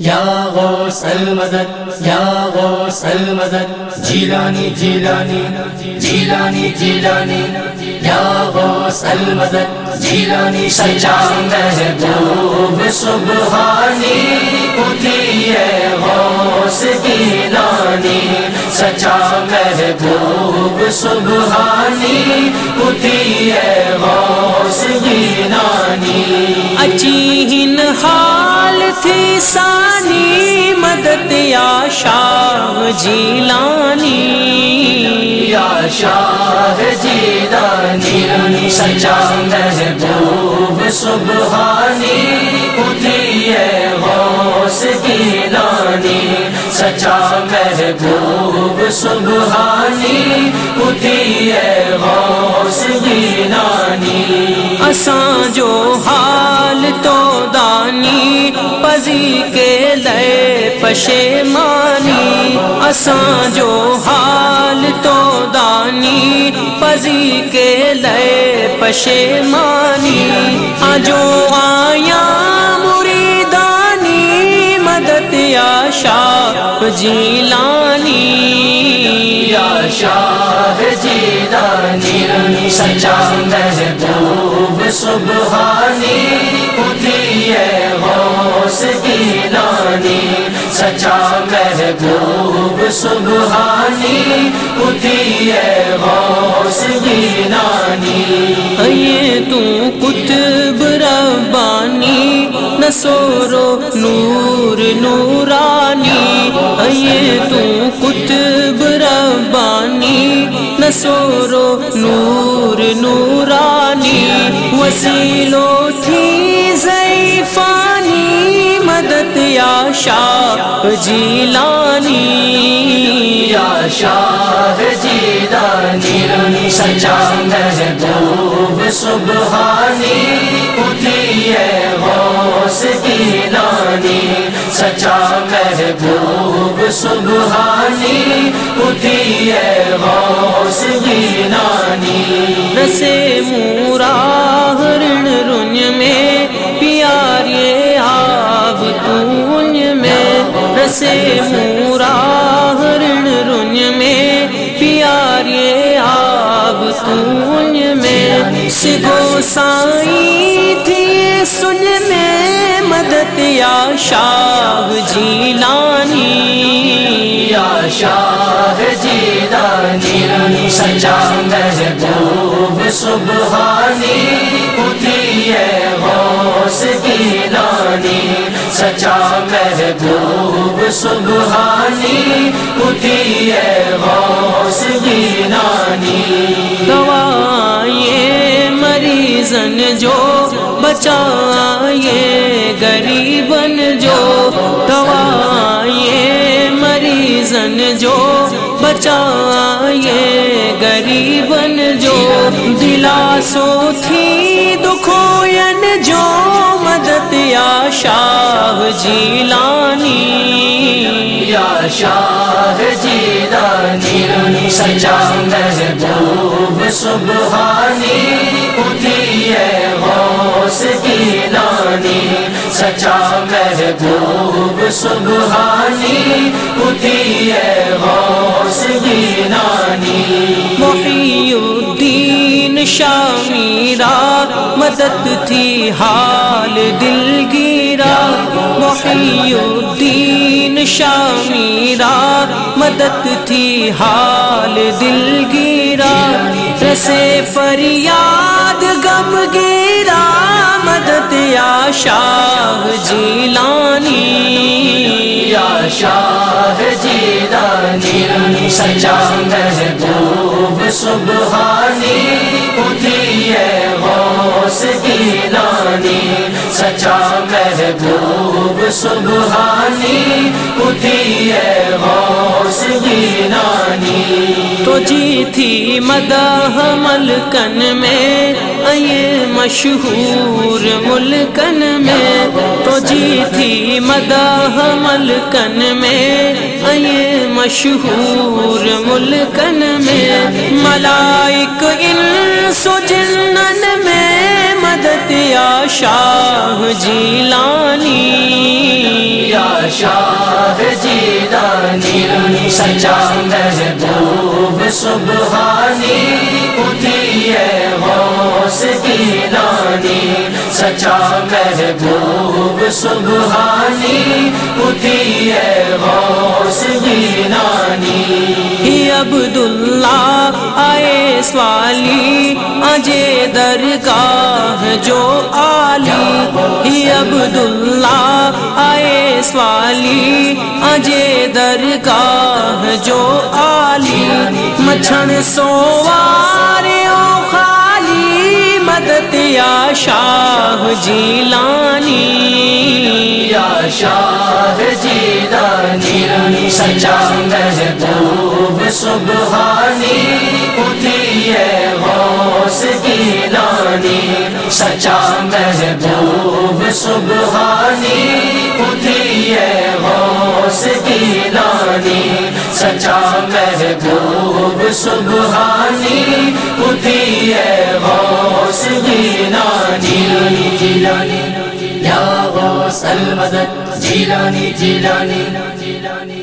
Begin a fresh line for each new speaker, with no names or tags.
یا غوث المدد، یا غوث المدد، جیلانی جیلانی جیلانی جیلانی، یا غوث المدد، جیلانی سچا محبوب سبحانی، اٹھی ہے غوث کی گیلانی سچا محبوب سبحانی، اٹھی ہے غوث کی گیلانی
اچھی ہن حال تھی سانی مدد یا شاہ جیلانی۔
یا شاہ جیلانی سچا محبوب سبحانی اٹھی ہے غوث گیلانی سچا محبوب سبحانی اٹھی ہے غوث گیلانی
اساں جو حال تو دانی پزی کے لے پشیمانی اساں جو حال تو دانی پزی کے لے پشیمانی اجو آیا مریدانی، مدد یا شاہ جیلانی۔
یا شاہ جیلانی، سچا محبوب سبحانی۔ سچا محبوب سبحانی، اٹھی ہے غوث گیلانی
یہ تو کتب ربانی نسورو نور نورانی۔ یہ تو کتب ربانی نسورو نور نورانی۔ وسیلو یا شاہ جیلانی
یا شاہ جیلانی سچا محبوب سبحانی اٹھی ہے غوث گیلانی سچا محبوب سبحانی اٹھی ہے غوث گیلانی
رسے مورا آب میں سگو سائی تھی سن میں مدد یا شاہ جیلانی۔
یا شاہ جیلانی سچا محبوب سبحانی۔ اٹھی ہے غوث گیلانی سچا محبوب سبحانی، اٹھی ہے غوث گیلانی
دوائے مریضن جو بچائے غریبن جو۔ دوائے مریضن جو بچائے غریبن جو۔ دلا سو تھی دکھوین جو۔ شاہ جیلانی
یا شاہ جیلانی سچا محبوب سبحانی اٹھی ہے غوث گیلانی سچا محبوب سبحانی اٹھی ہے غوث گیلانی
محی الدین شامیرا مدد تھی حال دل گیرا محی الدین شامیرا مدد تھی، حال دل گیرا، رسے فریاد، غم گیرا، مدد یا شاہ جیلانی۔
یا شاہ جیلانی سچا محبوب سبحانی، اٹھی ہے غوث گیلانی سچا محبوب سبحانی، اٹھی ہے غوث گیلانی
تو جی تھی مداح ملکن میں اے مشہور ملکن میں۔ تو جی تھی مداح ملکن میں اے مشہور ملکن میں۔ ملائک ان سجنن میں مدد یا شاہ جیلانی.
یا شاہ جیلانی سچا محبوب سبحانی اٹھی ہے غوث گیلانی سچا محبوب سبحانی اٹھی ہے غوث گیلانی
عبداللہ آئے سوالی اجے درگاہ جو عالی ہی عبداللہ آئے سوالی اجے درگاہ جو عالی مچھن سوارے او خالی، مدد یا شاہ جیلانی۔
یا شاہ جیلانی، سچا محبوب سبحانی گیلانی سچا محبوب سبحانی، اٹھی ہے غوث گیلانی سچا محبوب سبحانی، اٹھی ہے غوث گیلانی جیلانی یا غوث المدد جیلانی جیلانی جیلانی۔